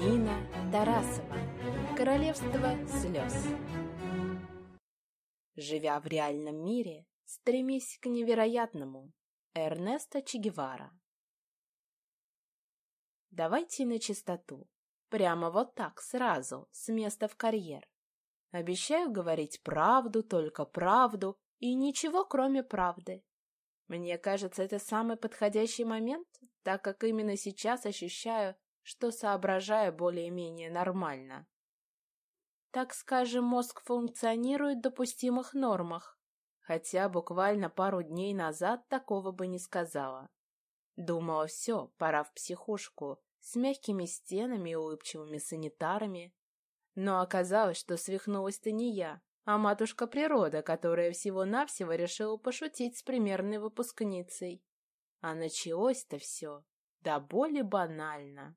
Нина Тарасова. Королевство слез. Живя в реальном мире, стремись к невероятному. Эрнесто Че Гевара. Давайте на чистоту. Прямо вот так, сразу, с места в карьер. Обещаю говорить правду, только правду, и ничего, кроме правды. Мне кажется, это самый подходящий момент, так как именно сейчас ощущаю, что соображаю более-менее нормально. Так скажем, мозг функционирует в допустимых нормах, хотя буквально пару дней назад такого бы не сказала. Думала, все, пора в психушку, с мягкими стенами и улыбчивыми санитарами. Но оказалось, что свихнулась-то не я, а матушка природа, которая всего-навсего решила пошутить с примерной выпускницей. А началось-то все, да более банально.